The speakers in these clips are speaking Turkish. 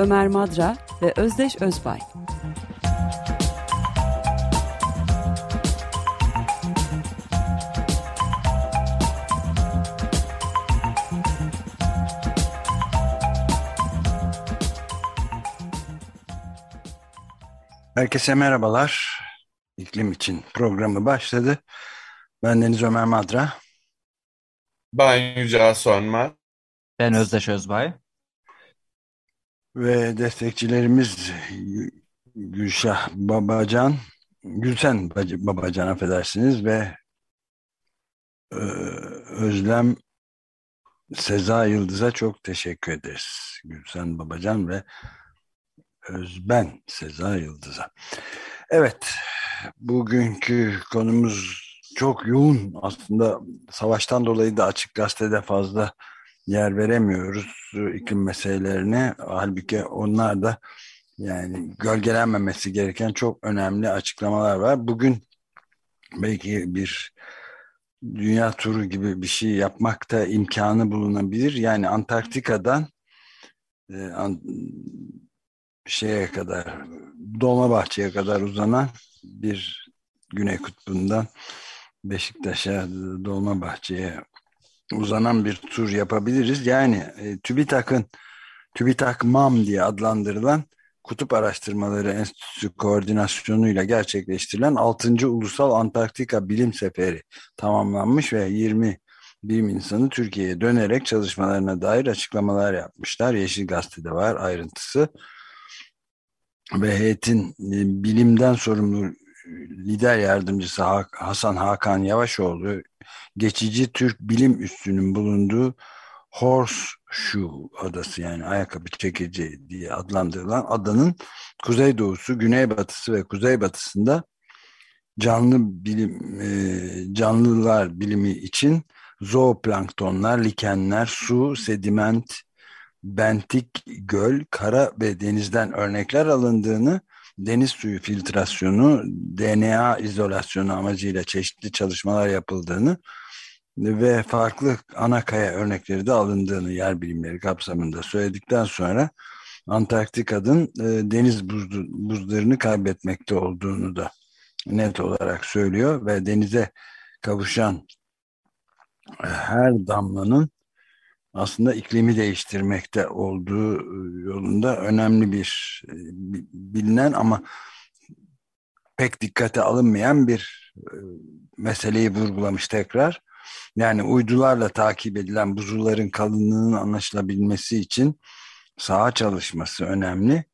Ömer Madra ve Özdeş Özbay. Herkese merhabalar. İklim için programı başladı. Ben Deniz Ömer Madra. Ben Yücel Sönmez. Ben Özdeş Özbay. Ve destekçilerimiz Gülşah Babacan, Gülsen Babacan affedersiniz ve e, Özlem Seza Yıldız'a çok teşekkür ederiz. Gülsen Babacan ve Özben Seza Yıldız'a. Evet, bugünkü konumuz çok yoğun aslında savaştan dolayı da açık gazetede fazla yer veremiyoruz iklim meselelerine. Halbuki onlar da yani gölgelenmemesi gereken çok önemli açıklamalar var. Bugün belki bir dünya turu gibi bir şey yapmakta imkanı bulunabilir. Yani Antarktika'dan e, an, şeye kadar Dolmabahçe'ye kadar uzanan bir Güney Kutbu'ndan Beşiktaş'a Dolmabahçe'ye uzanan bir tur yapabiliriz. Yani e, TÜBİTAK'ın TÜBİTAK MAM diye adlandırılan Kutup Araştırmaları Enstitüsü koordinasyonuyla gerçekleştirilen 6. Ulusal Antarktika Bilim Seferi tamamlanmış ve 20 bilim insanı Türkiye'ye dönerek çalışmalarına dair açıklamalar yapmışlar. Yeşil Gazete'de var ayrıntısı. Ve heyetin e, bilimden sorumlu lider yardımcısı Hasan Hakan Yavaşoğlu geçici Türk bilim üssünün bulunduğu Horseshoe adası yani ayakkabı çekici diye adlandırılan adanın kuzeydoğusu, güneybatısı ve kuzeybatısında canlı bilim e, canlılar bilimi için zooplanktonlar, likenler, su, sediment, bentik göl, kara ve denizden örnekler alındığını deniz suyu filtrasyonu, DNA izolasyonu amacıyla çeşitli çalışmalar yapıldığını ve farklı ana kaya örnekleri de alındığını yer bilimleri kapsamında söyledikten sonra Antarktika'nın e, deniz buzlu, buzlarını kaybetmekte olduğunu da net olarak söylüyor ve denize kavuşan e, her damlanın aslında iklimi değiştirmekte olduğu e, yolunda önemli bir e, bilinen ama pek dikkate alınmayan bir e, meseleyi vurgulamış tekrar. Yani uydularla takip edilen buzulların kalınlığının anlaşılabilmesi için saha çalışması önemli.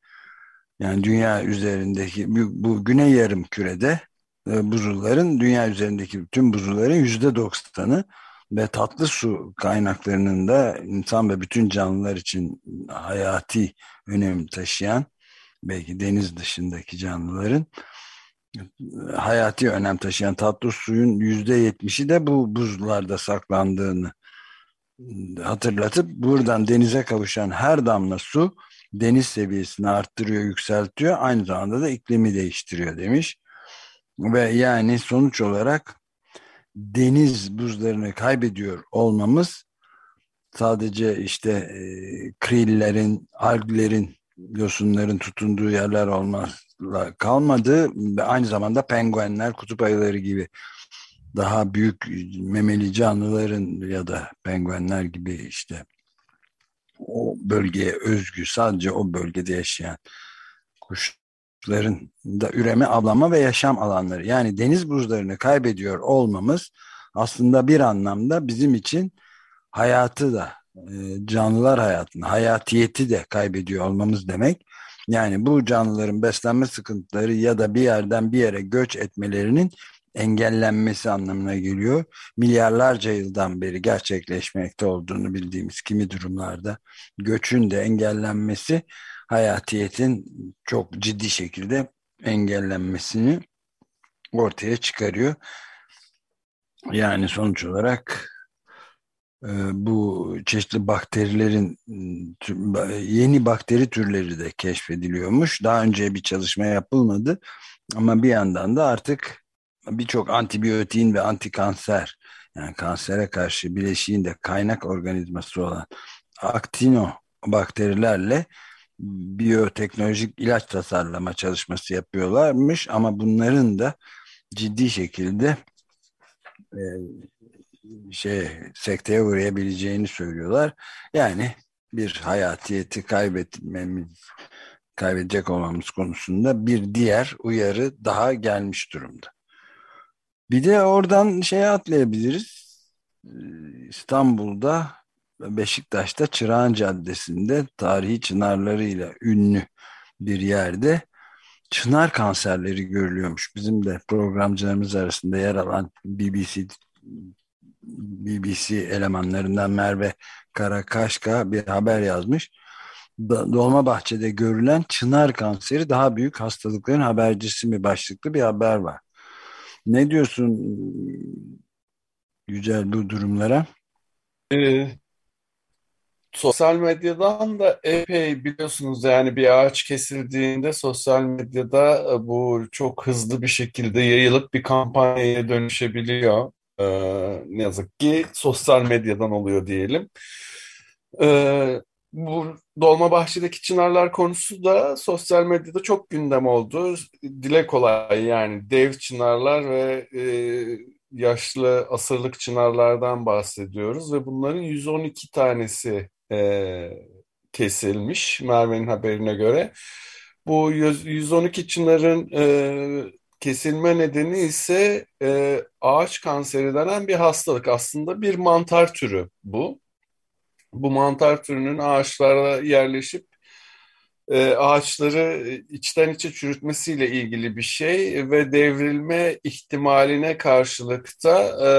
Yani dünya üzerindeki bu güney yarım kürede buzulların dünya üzerindeki bütün buzulların yüzde doksanı ve tatlı su kaynaklarının da insan ve bütün canlılar için hayati önem taşıyan belki deniz dışındaki canlıların hayati önem taşıyan tatlı suyun yüzde yetmişi de bu buzlarda saklandığını hatırlatıp buradan denize kavuşan her damla su deniz seviyesini arttırıyor, yükseltiyor. Aynı zamanda da iklimi değiştiriyor demiş. Ve yani sonuç olarak deniz buzlarını kaybediyor olmamız sadece işte e, krillerin, alglerin, yosunların tutunduğu yerler olmakla kalmadı. Aynı zamanda penguenler, kutup ayıları gibi daha büyük memeli canlıların ya da penguenler gibi işte o bölgeye özgü sadece o bölgede yaşayan kuş da üreme, avlama ve yaşam alanları. Yani deniz buzlarını kaybediyor olmamız aslında bir anlamda bizim için hayatı da e, canlılar hayatını, hayatiyeti de kaybediyor olmamız demek. Yani bu canlıların beslenme sıkıntıları ya da bir yerden bir yere göç etmelerinin engellenmesi anlamına geliyor. Milyarlarca yıldan beri gerçekleşmekte olduğunu bildiğimiz kimi durumlarda göçün de engellenmesi hayatiyetin çok ciddi şekilde engellenmesini ortaya çıkarıyor. Yani sonuç olarak e, bu çeşitli bakterilerin yeni bakteri türleri de keşfediliyormuş. Daha önce bir çalışma yapılmadı ama bir yandan da artık birçok antibiyotiğin ve antikanser yani kansere karşı bileşiğin de kaynak organizması olan aktino bakterilerle biyoteknolojik ilaç tasarlama çalışması yapıyorlarmış ama bunların da ciddi şekilde e, şey sekteye uğrayabileceğini söylüyorlar. Yani bir hayatiyeti kaybetmemiz kaybedecek olmamız konusunda bir diğer uyarı daha gelmiş durumda. Bir de oradan şeye atlayabiliriz. Ee, İstanbul'da Beşiktaş'ta Çırağan Caddesi'nde tarihi çınarlarıyla ünlü bir yerde çınar kanserleri görülüyormuş. Bizim de programcılarımız arasında yer alan BBC BBC elemanlarından Merve Karakaşka bir haber yazmış. Dolmabahçe'de görülen çınar kanseri daha büyük hastalıkların habercisi mi başlıklı bir haber var. Ne diyorsun Yücel bu durumlara? Ee, sosyal medyadan da epey biliyorsunuz yani bir ağaç kesildiğinde sosyal medyada e, bu çok hızlı bir şekilde yayılıp bir kampanyaya dönüşebiliyor. Ee, ne yazık ki sosyal medyadan oluyor diyelim. Ee, bu Dolmabahçe'deki çınarlar konusu da sosyal medyada çok gündem oldu. Dile kolay yani dev çınarlar ve e, yaşlı asırlık çınarlardan bahsediyoruz ve bunların 112 tanesi e, kesilmiş Merve'nin haberine göre. Bu 112 çınarın e, kesilme nedeni ise e, ağaç kanseri denen bir hastalık. Aslında bir mantar türü bu. Bu mantar türünün ağaçlara yerleşip e, ağaçları içten içe çürütmesiyle ilgili bir şey ve devrilme ihtimaline karşılıkta e,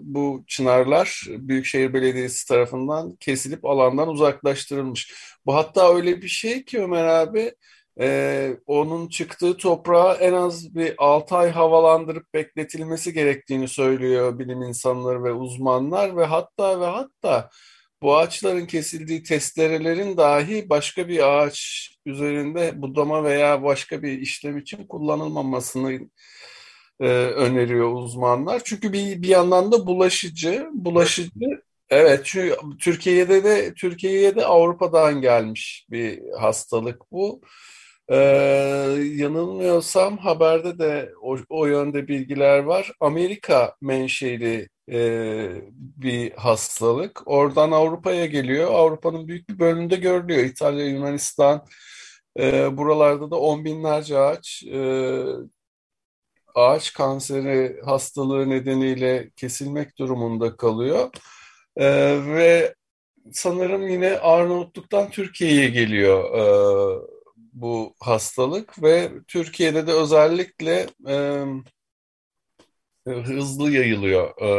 bu çınarlar Büyükşehir Belediyesi tarafından kesilip alandan uzaklaştırılmış. Bu hatta öyle bir şey ki Ömer abi e, onun çıktığı toprağı en az bir 6 ay havalandırıp bekletilmesi gerektiğini söylüyor bilim insanları ve uzmanlar ve hatta ve hatta bu ağaçların kesildiği testerelerin dahi başka bir ağaç üzerinde budama veya başka bir işlem için kullanılmamasını e, öneriyor uzmanlar. Çünkü bir, bir yandan da bulaşıcı, bulaşıcı Evet, çünkü Türkiye'de de Türkiye'ye de Avrupa'dan gelmiş bir hastalık bu. Ee, yanılmıyorsam haberde de o, o yönde bilgiler var. Amerika menşeli e, bir hastalık. Oradan Avrupa'ya geliyor. Avrupa'nın büyük bir bölümünde görülüyor. İtalya, Yunanistan, e, buralarda da on binlerce ağaç e, ağaç kanseri hastalığı nedeniyle kesilmek durumunda kalıyor. E, ve sanırım yine Arnavutluk'tan Türkiye'ye geliyor e, bu hastalık ve Türkiye'de de özellikle e, hızlı yayılıyor. E,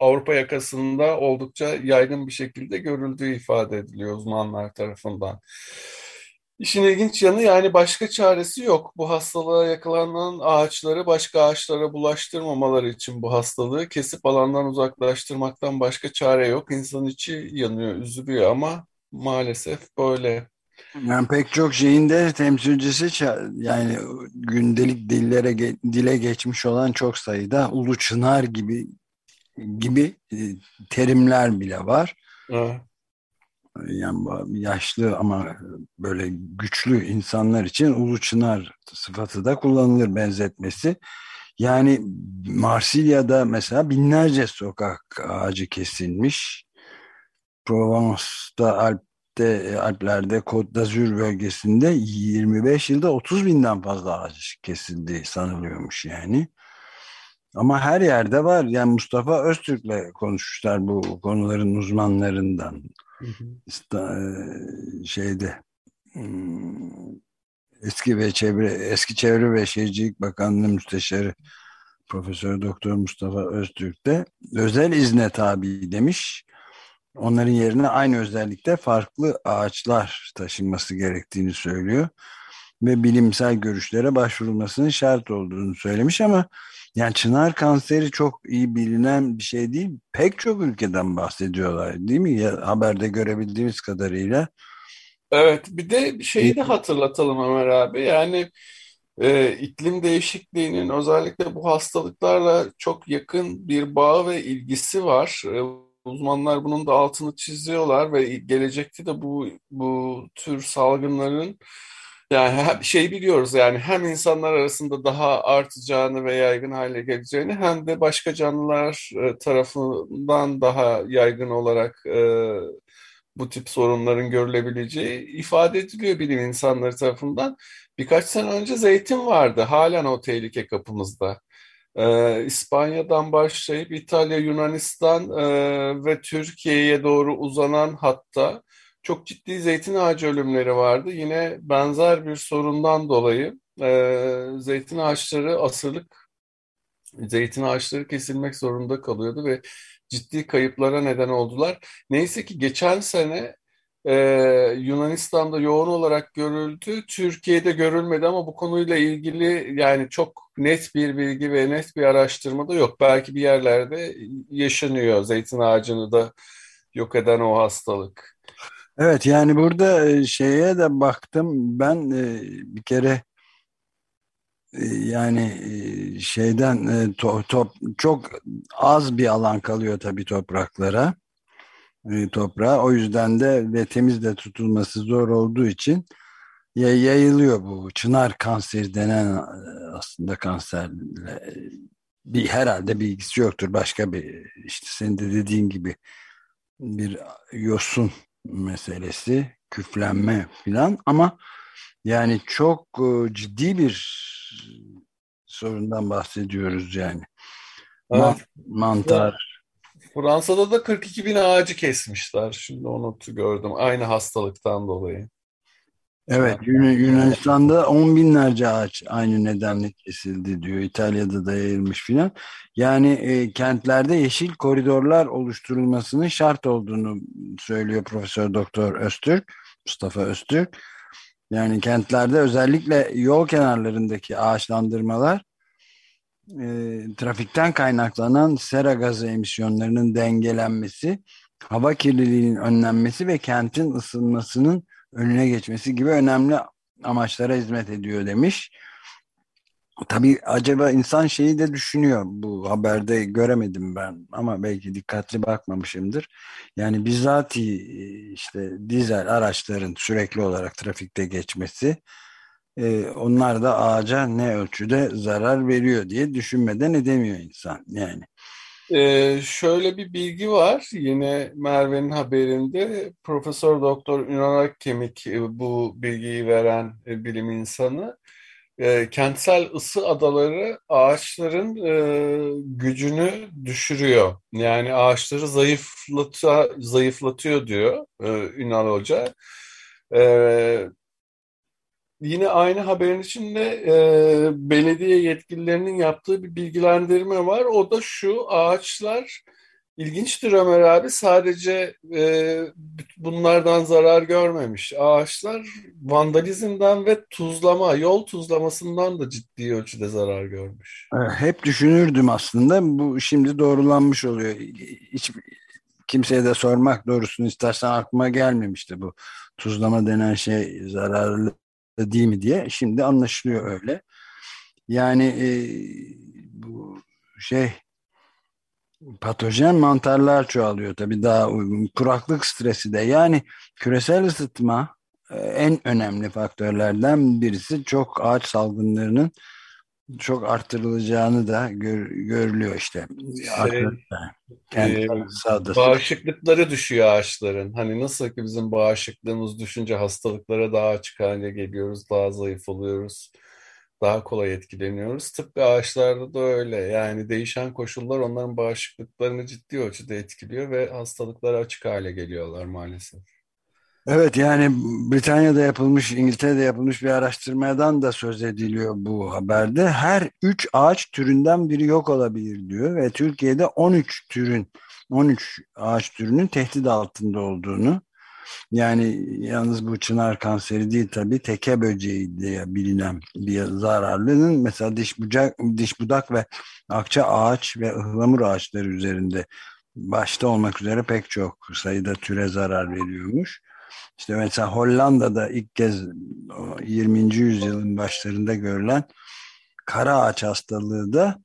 Avrupa yakasında oldukça yaygın bir şekilde görüldüğü ifade ediliyor uzmanlar tarafından. İşin ilginç yanı yani başka çaresi yok. Bu hastalığa yakalanan ağaçları başka ağaçlara bulaştırmamaları için bu hastalığı kesip alandan uzaklaştırmaktan başka çare yok. İnsan içi yanıyor, üzülüyor ama maalesef böyle. Yani pek çok şeyin de temsilcisi yani gündelik dillere dile geçmiş olan çok sayıda ulu çınar gibi gibi e, terimler bile var. Evet. Yani yaşlı ama böyle güçlü insanlar için ulu çınar sıfatı da kullanılır benzetmesi. Yani Marsilya'da mesela binlerce sokak ağacı kesilmiş. Provence'da Alp Alp'te, Alplerde Côte d'Azur bölgesinde 25 yılda 30 binden fazla ağaç kesildi sanılıyormuş yani. Ama her yerde var. Yani Mustafa Öztürk'le konuşmuşlar bu konuların uzmanlarından. Hı hı. E, şeyde hmm, eski ve çevre eski çevre ve şehircilik bakanlığı müsteşarı Profesör Doktor Mustafa Öztürk de özel izne tabi demiş onların yerine aynı özellikte farklı ağaçlar taşınması gerektiğini söylüyor ve bilimsel görüşlere başvurulmasının şart olduğunu söylemiş ama yani çınar kanseri çok iyi bilinen bir şey değil. Pek çok ülkeden bahsediyorlar değil mi? Ya, haberde görebildiğimiz kadarıyla. Evet bir de şeyi de hatırlatalım Ömer abi yani e, iklim değişikliğinin özellikle bu hastalıklarla çok yakın bir bağı ve ilgisi var. E, uzmanlar bunun da altını çiziyorlar ve gelecekte de bu bu tür salgınların yani şey biliyoruz yani hem insanlar arasında daha artacağını ve yaygın hale geleceğini hem de başka canlılar e, tarafından daha yaygın olarak e, bu tip sorunların görülebileceği ifade ediliyor bilim insanları tarafından. Birkaç sene önce zeytin vardı. Halen o tehlike kapımızda. Ee, İspanya'dan başlayıp İtalya, Yunanistan e, ve Türkiye'ye doğru uzanan hatta çok ciddi zeytin ağacı ölümleri vardı. Yine benzer bir sorundan dolayı e, zeytin ağaçları asırlık zeytin ağaçları kesilmek zorunda kalıyordu ve ciddi kayıplara neden oldular. Neyse ki geçen sene e, Yunanistan'da yoğun olarak görüldü. Türkiye'de görülmedi ama bu konuyla ilgili yani çok net bir bilgi ve net bir araştırma da yok. Belki bir yerlerde yaşanıyor zeytin ağacını da yok eden o hastalık. Evet yani burada e, şeye de baktım ben e, bir kere e, yani şeyden top, top çok az bir alan kalıyor tabii topraklara toprağa o yüzden de ve temiz de tutulması zor olduğu için yayılıyor bu çınar kanseri denen aslında kanserle bir herhalde bir ilgisi yoktur başka bir işte senin de dediğin gibi bir yosun meselesi, küflenme filan ama yani çok e, ciddi bir sorundan bahsediyoruz yani. Evet. mantar. Fransa'da da 42 bin ağacı kesmişler. Şimdi onu gördüm. Aynı hastalıktan dolayı. Evet Yunanistan'da on binlerce ağaç aynı nedenle kesildi diyor. İtalya'da da yayılmış filan. Yani e, kentlerde yeşil koridorlar oluşturulmasının şart olduğunu söylüyor Profesör Doktor Öztürk, Mustafa Öztürk. Yani kentlerde özellikle yol kenarlarındaki ağaçlandırmalar e, trafikten kaynaklanan sera gazı emisyonlarının dengelenmesi, hava kirliliğinin önlenmesi ve kentin ısınmasının önüne geçmesi gibi önemli amaçlara hizmet ediyor demiş. Tabii acaba insan şeyi de düşünüyor bu haberde göremedim ben ama belki dikkatli bakmamışımdır. Yani bizatihi işte dizel araçların sürekli olarak trafikte geçmesi e, onlar da ağaca ne ölçüde zarar veriyor diye düşünmeden edemiyor insan yani. Ee, şöyle bir bilgi var yine Merve'nin haberinde Profesör Doktor Ünal Kemik e, bu bilgiyi veren e, bilim insanı e, kentsel ısı adaları ağaçların e, gücünü düşürüyor. Yani ağaçları zayıflata, zayıflatıyor diyor e, Ünal Hoca. E, Yine aynı haberin içinde e, belediye yetkililerinin yaptığı bir bilgilendirme var. O da şu ağaçlar ilginçtir Ömer abi sadece e, bunlardan zarar görmemiş. Ağaçlar vandalizmden ve tuzlama, yol tuzlamasından da ciddi ölçüde zarar görmüş. Hep düşünürdüm aslında. Bu şimdi doğrulanmış oluyor. Hiç kimseye de sormak doğrusunu istersen aklıma gelmemişti bu. Tuzlama denen şey zararlı değil mi diye şimdi anlaşılıyor öyle. Yani e, bu şey patojen mantarlar çoğalıyor tabii daha uygun. Kuraklık stresi de yani küresel ısıtma e, en önemli faktörlerden birisi çok ağaç salgınlarının çok artırılacağını da gör, görülüyor işte. Şey, e, bağışıklıkları düşüyor ağaçların. Hani nasıl ki bizim bağışıklığımız düşünce hastalıklara daha açık hale geliyoruz, daha zayıf oluyoruz, daha kolay etkileniyoruz. Tıpkı ağaçlarda da öyle. Yani değişen koşullar onların bağışıklıklarını ciddi ölçüde etkiliyor ve hastalıklara açık hale geliyorlar maalesef. Evet yani Britanya'da yapılmış, İngiltere'de yapılmış bir araştırmadan da söz ediliyor bu haberde. Her üç ağaç türünden biri yok olabilir diyor ve Türkiye'de 13 türün 13 ağaç türünün tehdit altında olduğunu yani yalnız bu çınar kanseri değil tabii teke böceği diye bilinen bir zararlının mesela diş bucak, diş budak ve akça ağaç ve ıhlamur ağaçları üzerinde başta olmak üzere pek çok sayıda türe zarar veriyormuş. İşte mesela Hollanda'da ilk kez 20. yüzyılın başlarında görülen kara ağaç hastalığı da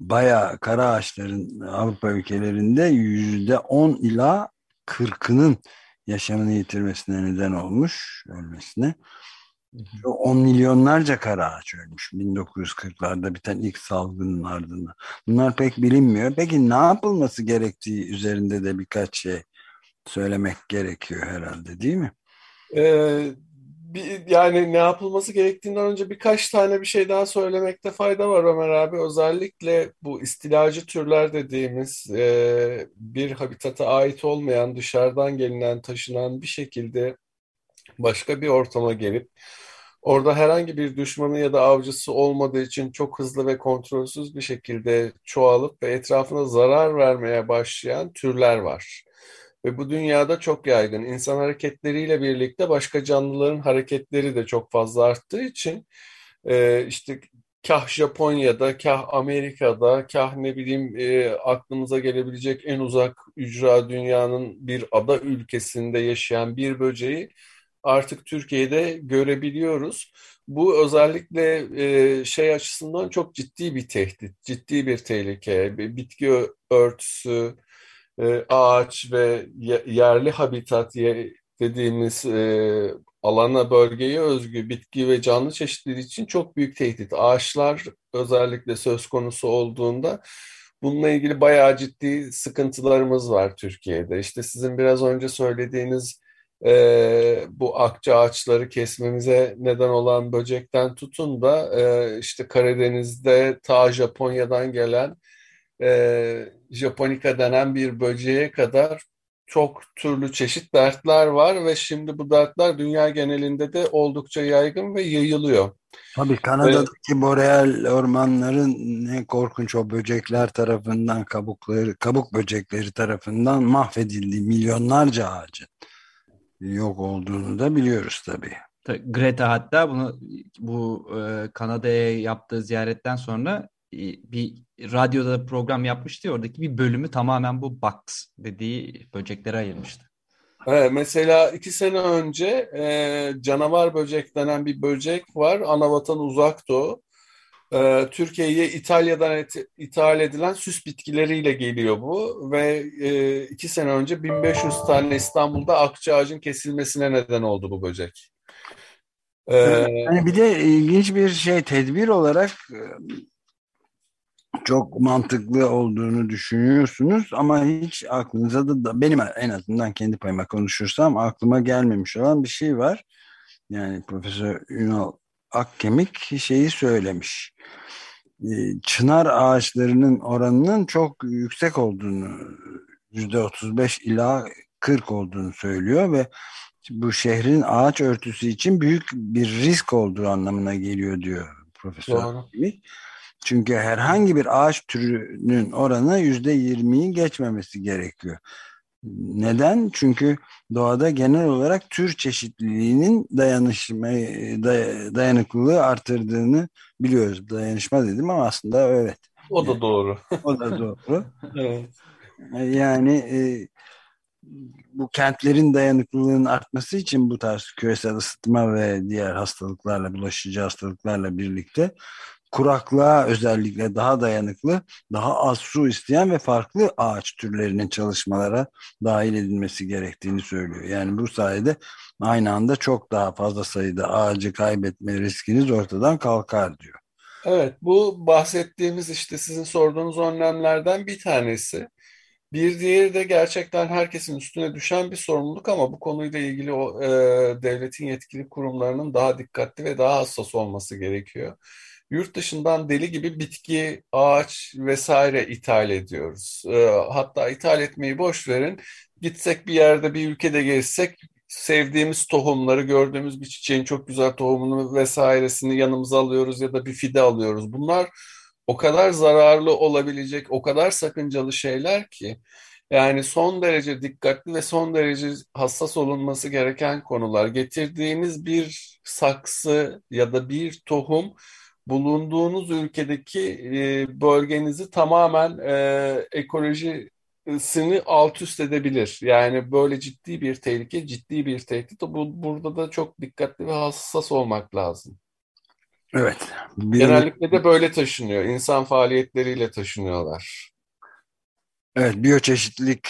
bayağı kara ağaçların Avrupa ülkelerinde yüzde 10 ila 40'ının yaşamını yitirmesine neden olmuş, ölmesine. 10 milyonlarca kara ağaç ölmüş 1940'larda biten ilk salgının ardından. Bunlar pek bilinmiyor. Peki ne yapılması gerektiği üzerinde de birkaç şey söylemek gerekiyor herhalde değil mi? Ee, bir, yani ne yapılması gerektiğinden önce birkaç tane bir şey daha söylemekte fayda var Ömer abi. Özellikle bu istilacı türler dediğimiz e, bir habitata ait olmayan dışarıdan gelinen taşınan bir şekilde başka bir ortama gelip orada herhangi bir düşmanı ya da avcısı olmadığı için çok hızlı ve kontrolsüz bir şekilde çoğalıp ve etrafına zarar vermeye başlayan türler var. Ve bu dünyada çok yaygın. İnsan hareketleriyle birlikte başka canlıların hareketleri de çok fazla arttığı için e, işte kah Japonya'da, kah Amerika'da, kah ne bileyim e, aklımıza gelebilecek en uzak ücra dünyanın bir ada ülkesinde yaşayan bir böceği artık Türkiye'de görebiliyoruz. Bu özellikle e, şey açısından çok ciddi bir tehdit, ciddi bir tehlike. Bitki örtüsü, e, ağaç ve yerli habitat dediğimiz e, alana bölgeye özgü bitki ve canlı çeşitleri için çok büyük tehdit. Ağaçlar özellikle söz konusu olduğunda bununla ilgili bayağı ciddi sıkıntılarımız var Türkiye'de. İşte sizin biraz önce söylediğiniz e, bu akça ağaçları kesmemize neden olan böcekten tutun da işte Karadeniz'de ta Japonya'dan gelen e, Japonica denen bir böceğe kadar çok türlü çeşit dertler var ve şimdi bu dertler dünya genelinde de oldukça yaygın ve yayılıyor. Tabii Kanada'daki ve, boreal ormanların ne korkunç o böcekler tarafından kabukları, kabuk böcekleri tarafından mahvedildiği milyonlarca ağacın yok olduğunu da biliyoruz tabii. Greta hatta bunu bu e, Kanada'ya yaptığı ziyaretten sonra bir radyoda program yapmıştı ya, oradaki bir bölümü tamamen bu box dediği böceklere ayırmıştı. Evet, mesela iki sene önce e, canavar böcek denen bir böcek var. Anavatan uzak doğu. E, Türkiye'ye İtalya'dan et, ithal edilen süs bitkileriyle geliyor bu. Ve e, iki sene önce 1500 tane İstanbul'da akça ağacın kesilmesine neden oldu bu böcek. E, yani bir de ilginç bir şey tedbir olarak çok mantıklı olduğunu düşünüyorsunuz ama hiç aklınıza da, da benim en azından kendi payıma konuşursam aklıma gelmemiş olan bir şey var. Yani Profesör Ünal Akkemik şeyi söylemiş. Ee, çınar ağaçlarının oranının çok yüksek olduğunu yüzde 35 ila 40 olduğunu söylüyor ve bu şehrin ağaç örtüsü için büyük bir risk olduğu anlamına geliyor diyor Profesör Akkemik. Çünkü herhangi bir ağaç türünün oranı yüzde yirmiyi geçmemesi gerekiyor. Neden? Çünkü doğada genel olarak tür çeşitliliğinin dayanışma, dayanıklılığı artırdığını biliyoruz. Dayanışma dedim ama aslında evet. O da doğru. o da doğru. evet. Yani e, bu kentlerin dayanıklılığının artması için bu tarz küresel ısıtma ve diğer hastalıklarla, bulaşıcı hastalıklarla birlikte kuraklığa özellikle daha dayanıklı, daha az su isteyen ve farklı ağaç türlerinin çalışmalara dahil edilmesi gerektiğini söylüyor. Yani bu sayede aynı anda çok daha fazla sayıda ağacı kaybetme riskiniz ortadan kalkar diyor. Evet, bu bahsettiğimiz işte sizin sorduğunuz önlemlerden bir tanesi. Bir diğeri de gerçekten herkesin üstüne düşen bir sorumluluk ama bu konuyla ilgili o e, devletin yetkili kurumlarının daha dikkatli ve daha hassas olması gerekiyor. yurt dışından deli gibi bitki, ağaç vesaire ithal ediyoruz. E, hatta ithal etmeyi boş verin. Gitsek bir yerde bir ülkede gezsek sevdiğimiz tohumları gördüğümüz bir çiçeğin çok güzel tohumunu vesairesini yanımıza alıyoruz ya da bir fide alıyoruz. Bunlar o kadar zararlı olabilecek, o kadar sakıncalı şeyler ki yani son derece dikkatli ve son derece hassas olunması gereken konular. Getirdiğiniz bir saksı ya da bir tohum bulunduğunuz ülkedeki e, bölgenizi tamamen e, ekolojisini alt üst edebilir. Yani böyle ciddi bir tehlike, ciddi bir tehdit. Bu, burada da çok dikkatli ve hassas olmak lazım. Evet. Bir Genellikle de böyle taşınıyor. İnsan faaliyetleriyle taşınıyorlar. Evet, biyoçeşitlilik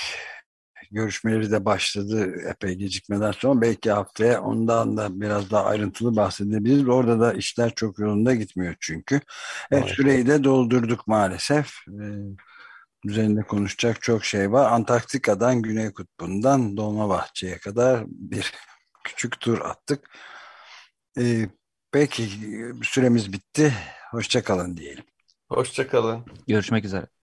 görüşmeleri de başladı epey gecikmeden sonra. Belki haftaya ondan da biraz daha ayrıntılı bahsedebiliriz. Orada da işler çok yolunda gitmiyor çünkü. Evet, evet. süreyi de doldurduk maalesef. Ee, üzerinde konuşacak çok şey var. Antarktika'dan Güney Kutbu'ndan Dolmabahçe'ye kadar bir küçük tur attık. Ee, peki süremiz bitti. Hoşçakalın diyelim. Hoşçakalın. Görüşmek üzere.